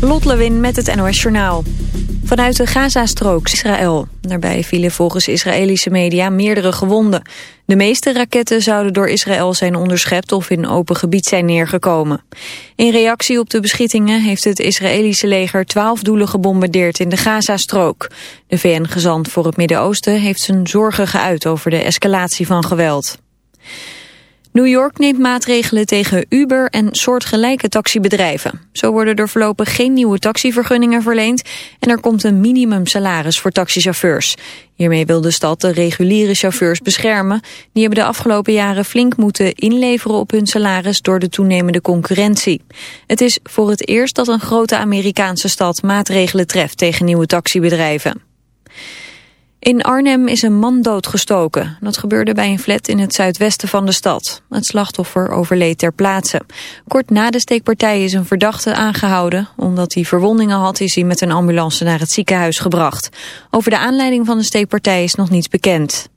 Lot Lewin met het NOS Journaal. Vanuit de Gazastrook, Israël. Daarbij vielen volgens Israëlische media meerdere gewonden. De meeste raketten zouden door Israël zijn onderschept of in open gebied zijn neergekomen. In reactie op de beschietingen heeft het Israëlische leger twaalf doelen gebombardeerd in de Gazastrook. De VN-gezant voor het Midden-Oosten heeft zijn zorgen geuit over de escalatie van geweld. New York neemt maatregelen tegen Uber en soortgelijke taxibedrijven. Zo worden er voorlopig geen nieuwe taxivergunningen verleend en er komt een minimumsalaris voor taxichauffeurs. Hiermee wil de stad de reguliere chauffeurs beschermen. Die hebben de afgelopen jaren flink moeten inleveren op hun salaris door de toenemende concurrentie. Het is voor het eerst dat een grote Amerikaanse stad maatregelen treft tegen nieuwe taxibedrijven. In Arnhem is een man doodgestoken. Dat gebeurde bij een flat in het zuidwesten van de stad. Het slachtoffer overleed ter plaatse. Kort na de steekpartij is een verdachte aangehouden. Omdat hij verwondingen had is hij met een ambulance naar het ziekenhuis gebracht. Over de aanleiding van de steekpartij is nog niets bekend.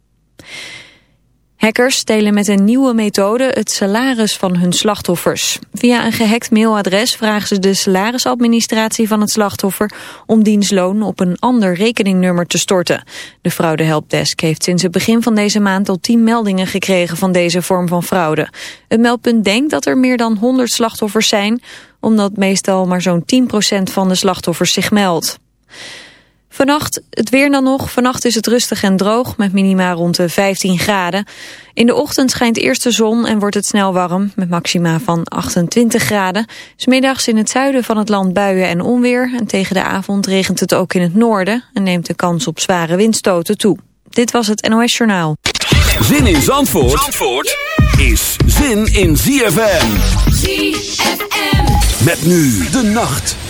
Hackers stelen met een nieuwe methode het salaris van hun slachtoffers. Via een gehackt mailadres vragen ze de salarisadministratie van het slachtoffer om dienstloon op een ander rekeningnummer te storten. De fraude helpdesk heeft sinds het begin van deze maand al 10 meldingen gekregen van deze vorm van fraude. Het meldpunt denkt dat er meer dan 100 slachtoffers zijn, omdat meestal maar zo'n 10% van de slachtoffers zich meldt. Vannacht het weer dan nog. Vannacht is het rustig en droog met minima rond de 15 graden. In de ochtend schijnt eerst de zon en wordt het snel warm met maxima van 28 graden. Smiddags in het zuiden van het land buien en onweer. En tegen de avond regent het ook in het noorden en neemt de kans op zware windstoten toe. Dit was het NOS Journaal. Zin in Zandvoort, Zandvoort is zin in ZFM. ZFM. Met nu de nacht.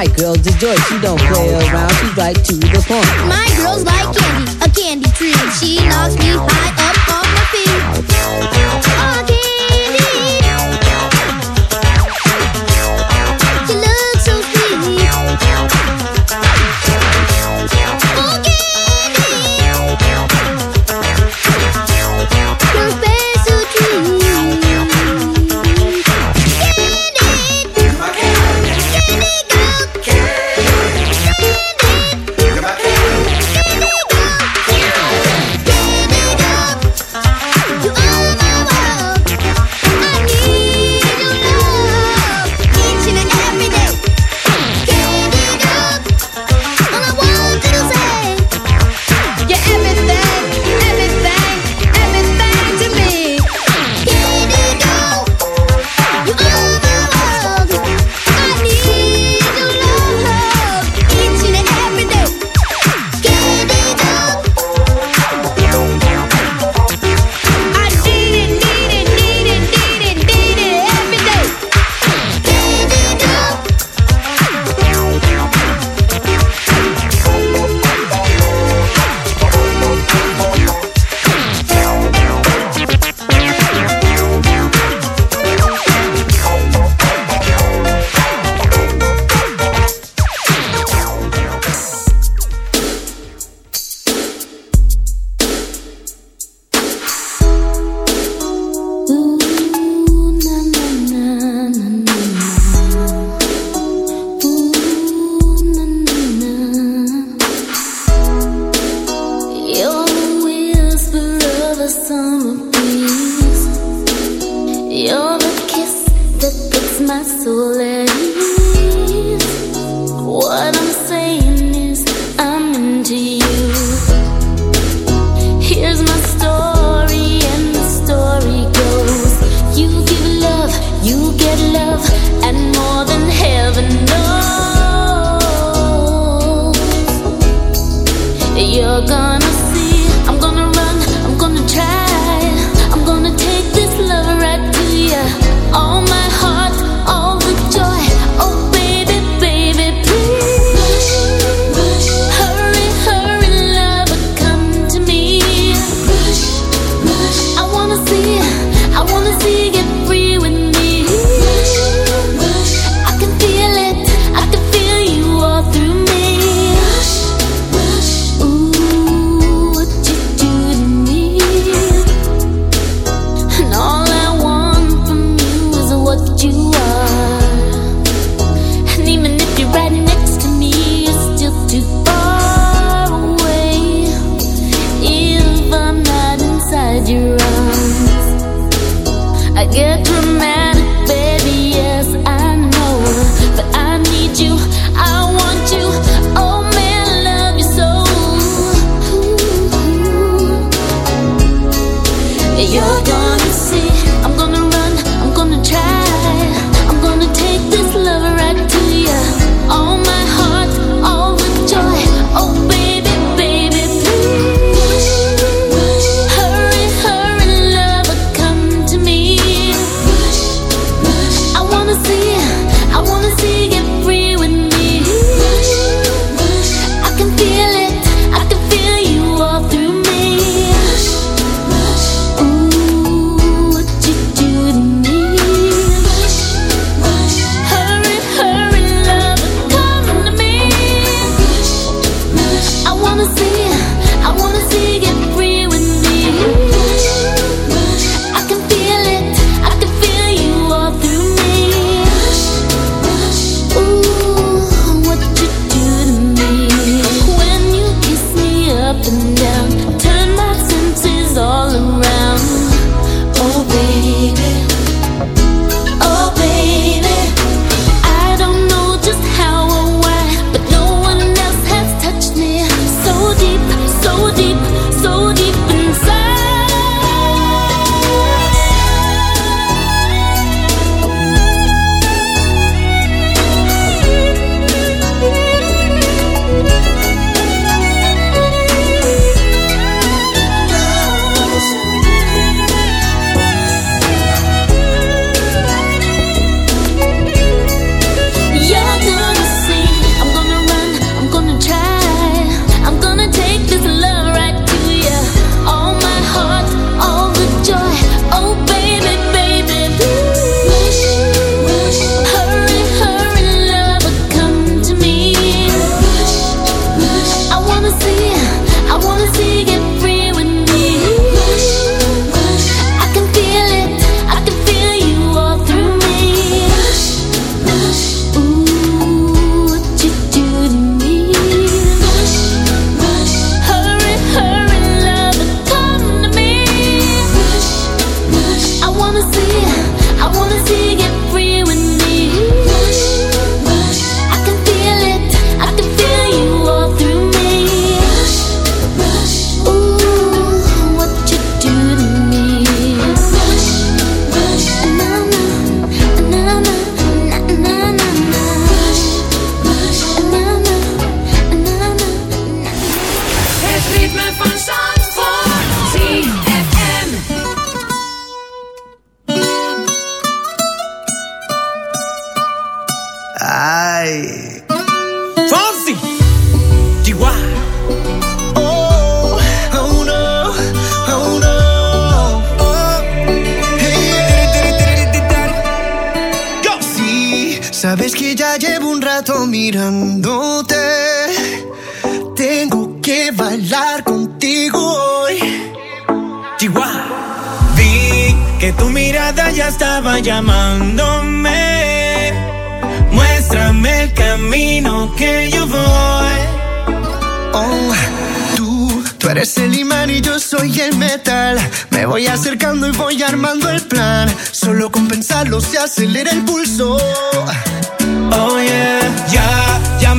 My girl's a joy. She don't play around, she's right to the point. My girl's like candy, a candy tree. She knocks me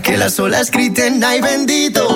que las olas griten ay bendito.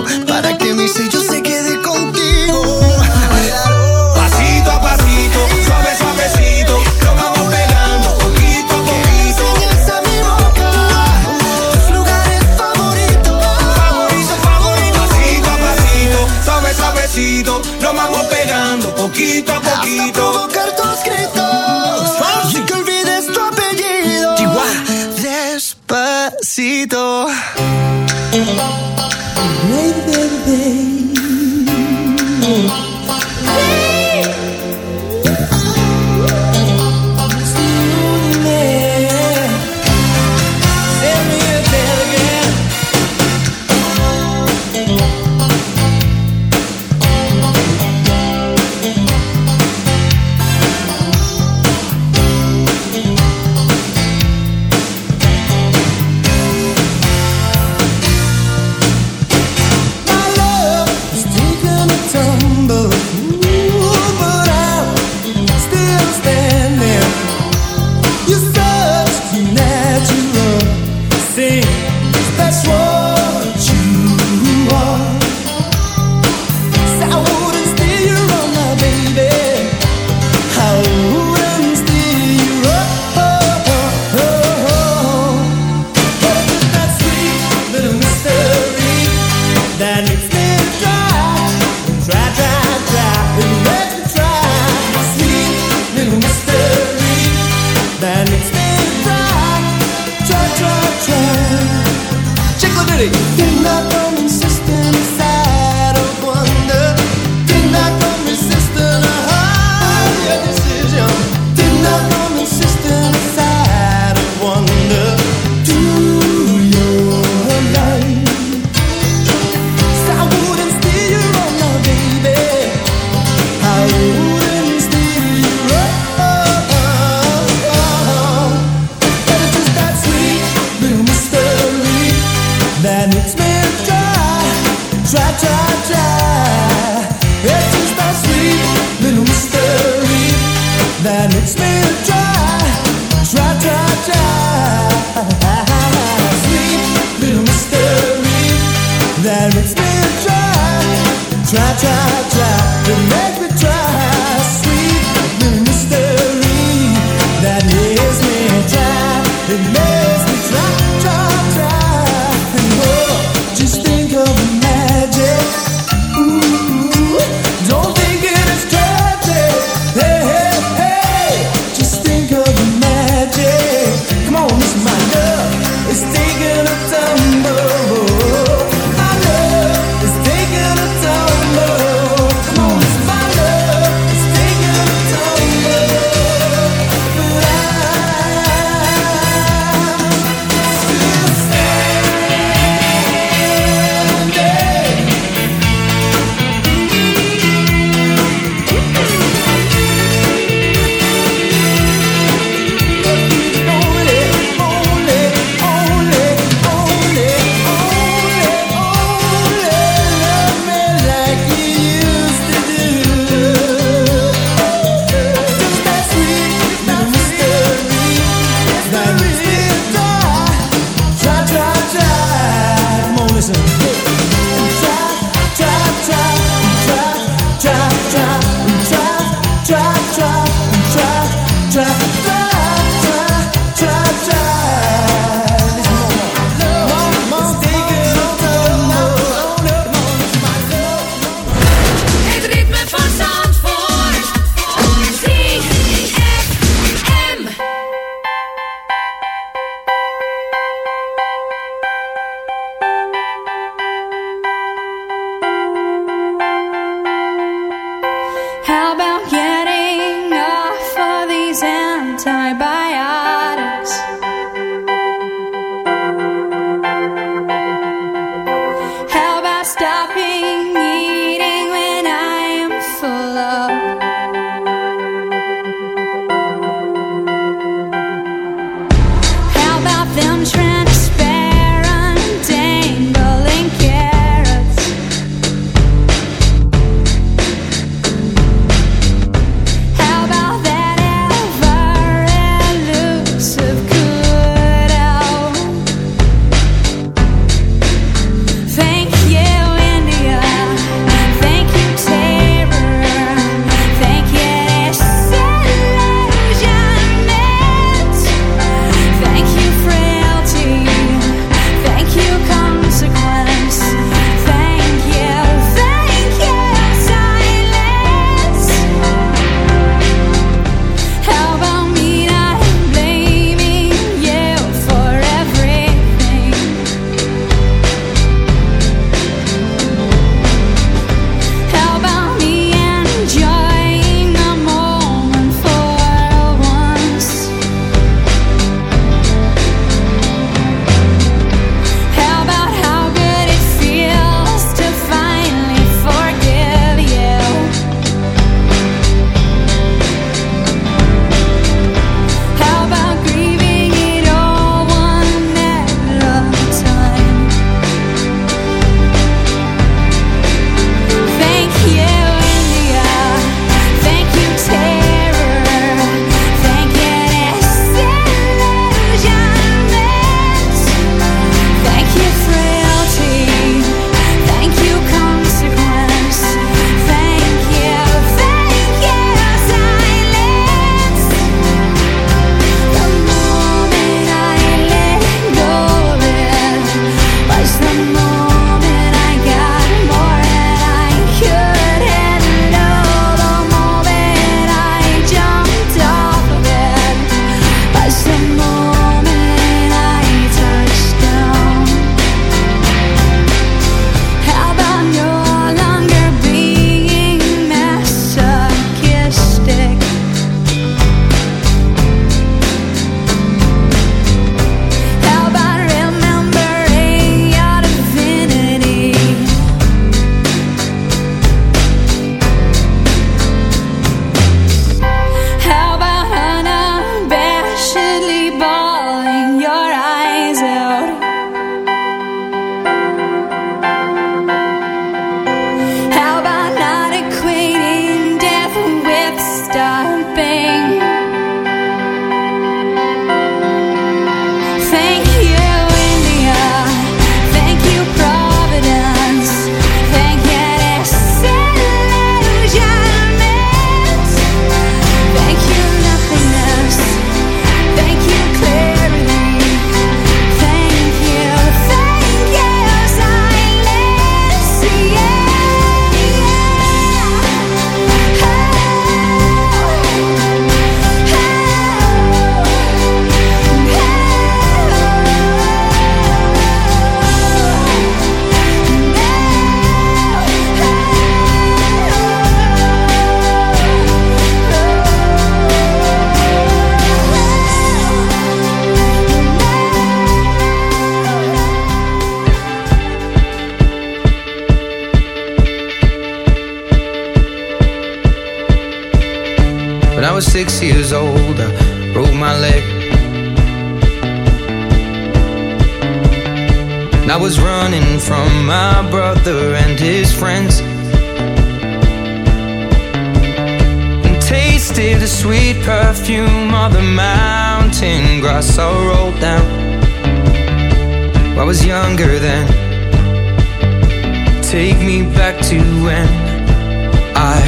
I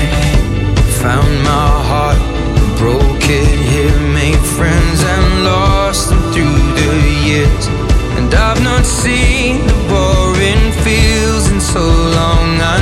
found my heart, broke it made friends and lost them through the years. And I've not seen the boring fields in so long. I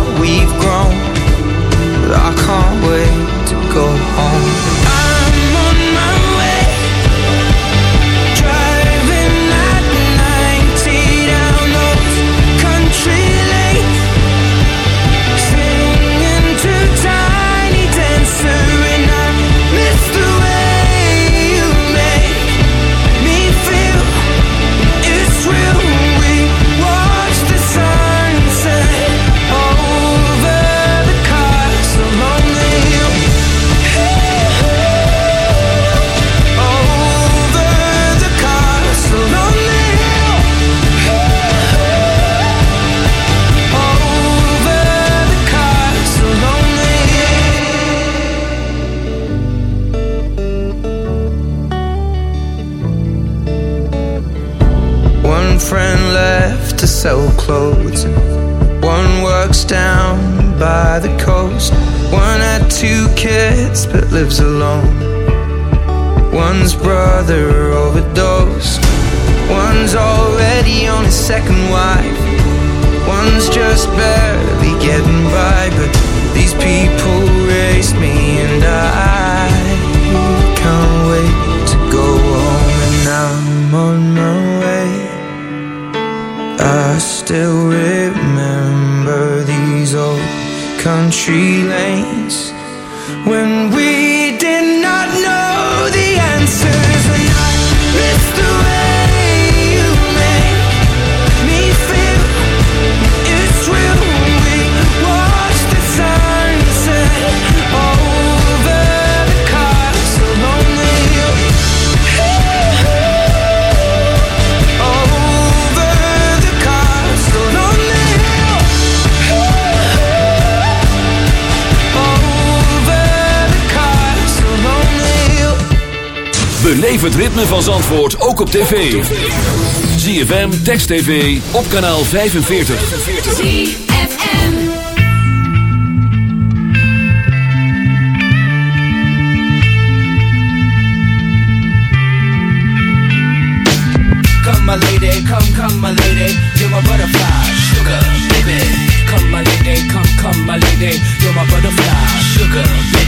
tv. ZFM, Text TV, op kanaal 45. Come my lady, come, come my lady, you're my butterfly, sugar, baby. Come my lady, come, come my lady, you're my butterfly, sugar, baby.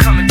Come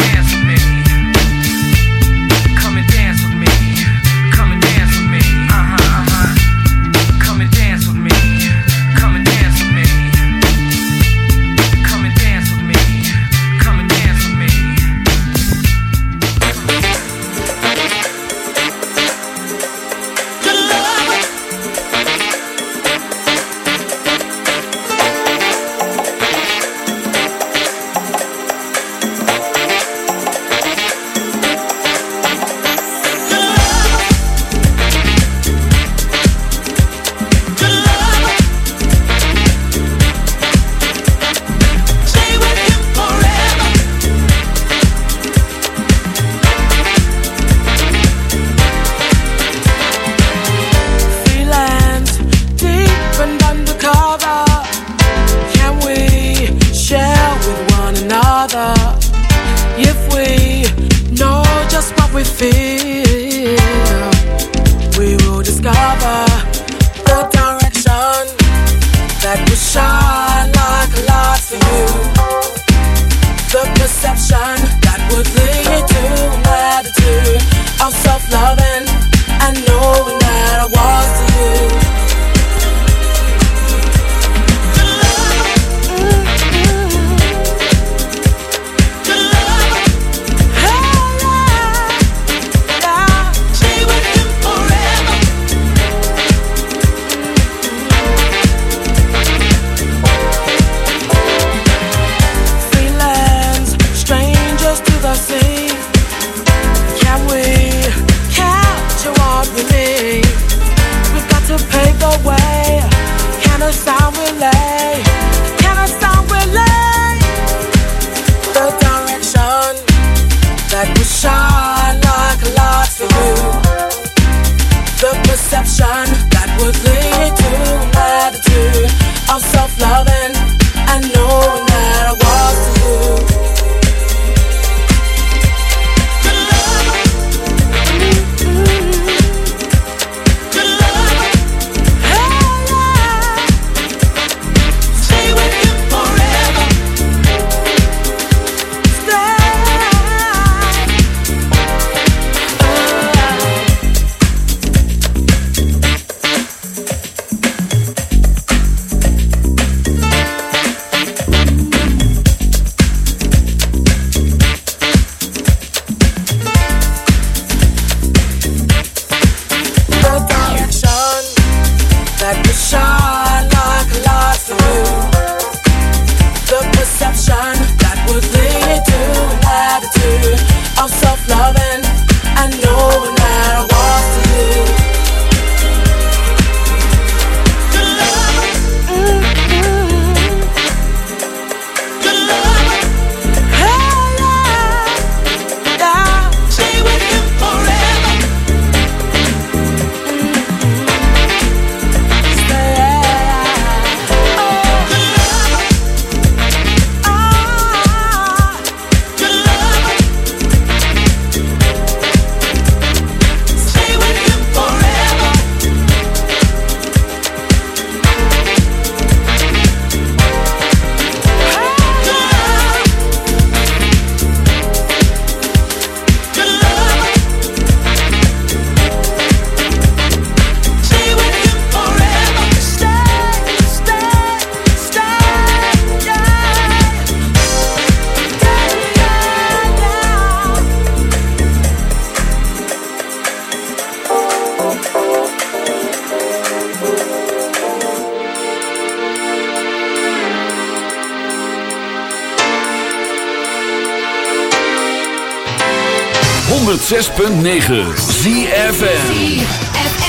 106.9 ZFN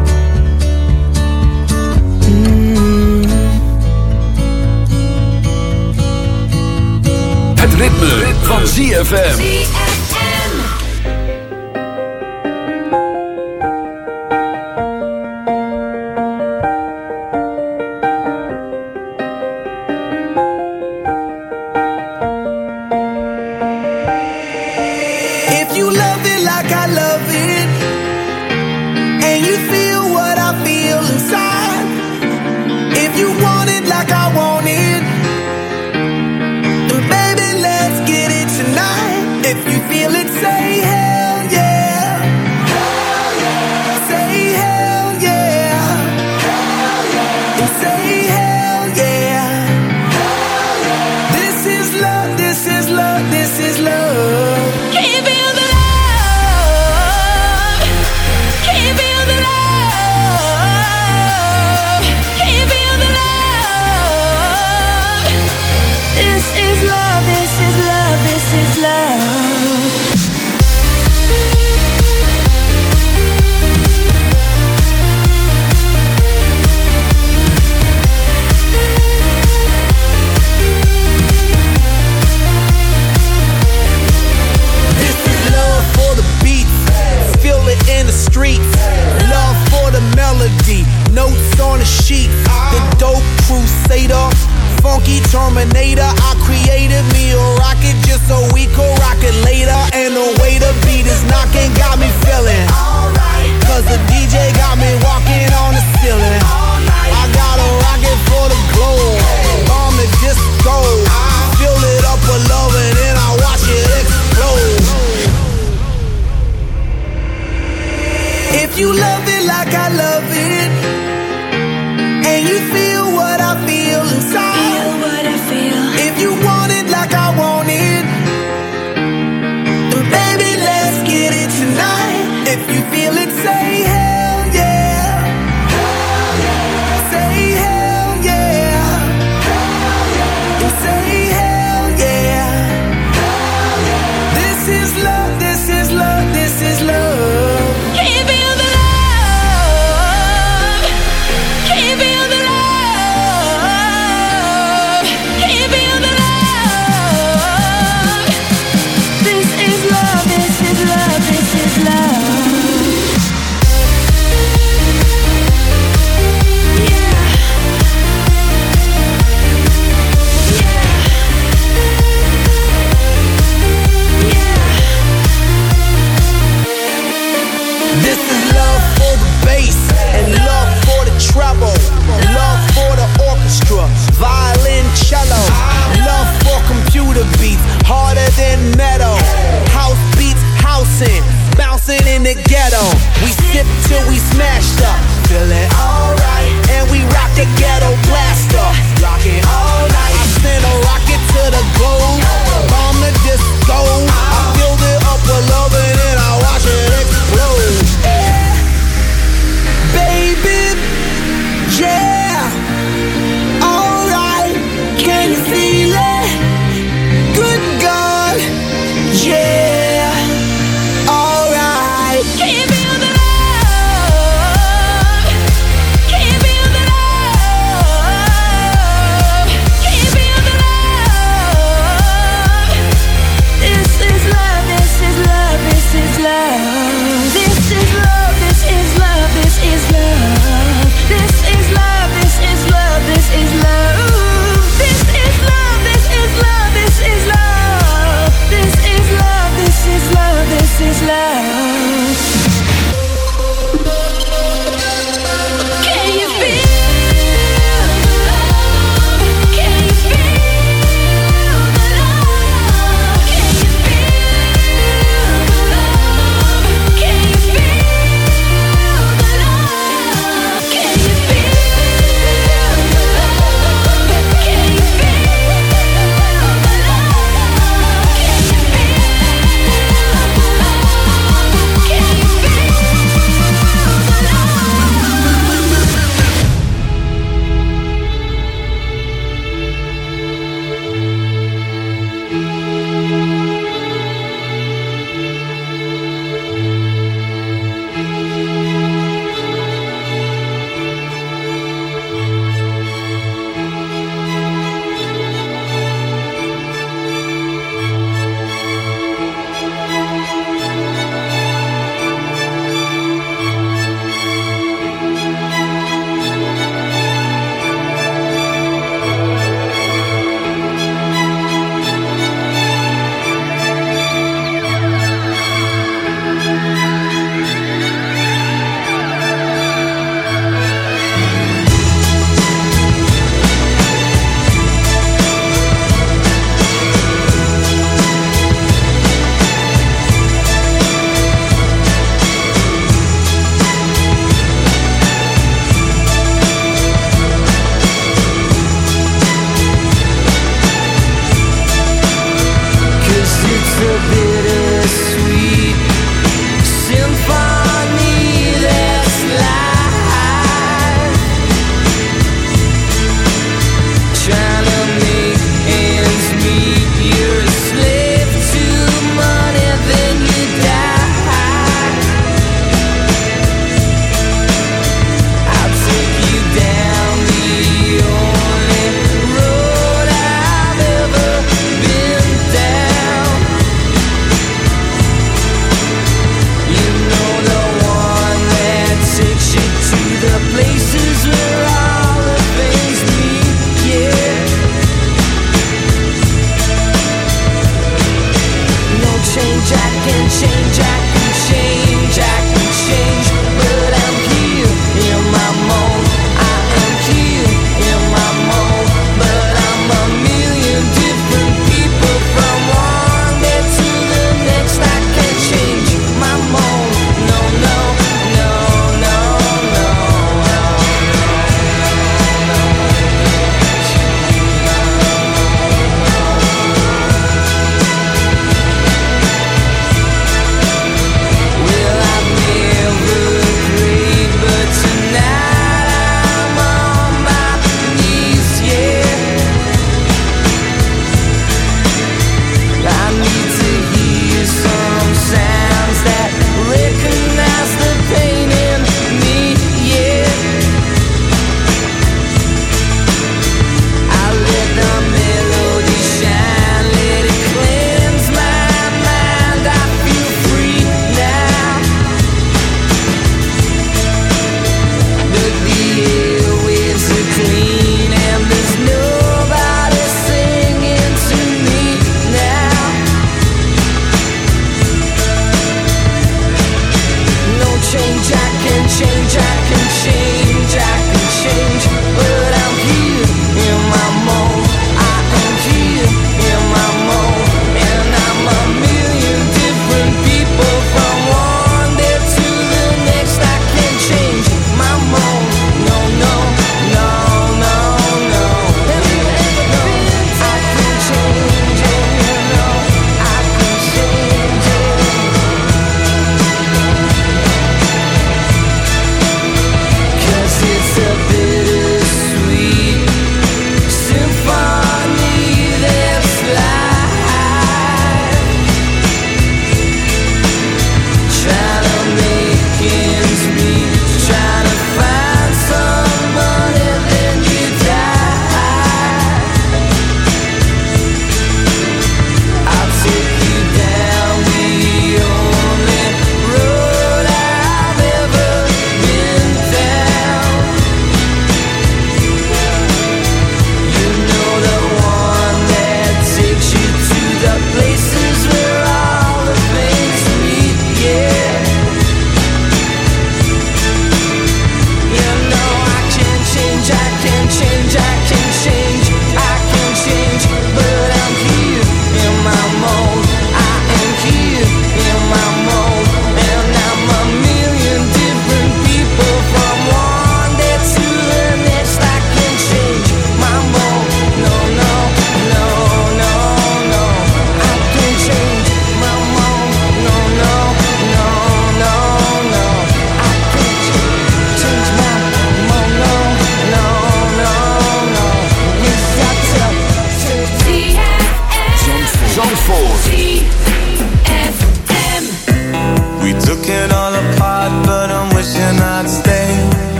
Ritme, van ZFM.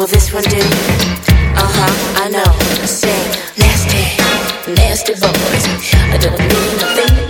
Will this one do? Uh huh, I know. Say, nasty, nasty boys. I don't mean nothing.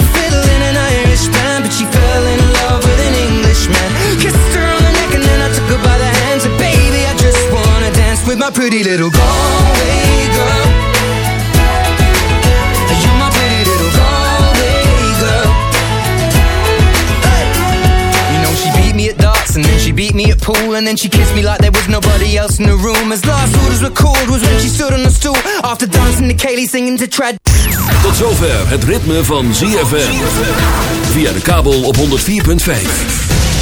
pretty little Galway girl. You're my pretty little Galway girl. Hey. You know she beat me at darts and then she beat me at pool and then she kissed me like there was nobody else in the room. As last orders were called was when she stood on the stool after dancing to Kaylee singing to Trad. Tot zover het ritme van ZFM. Via de kabel op 104.5.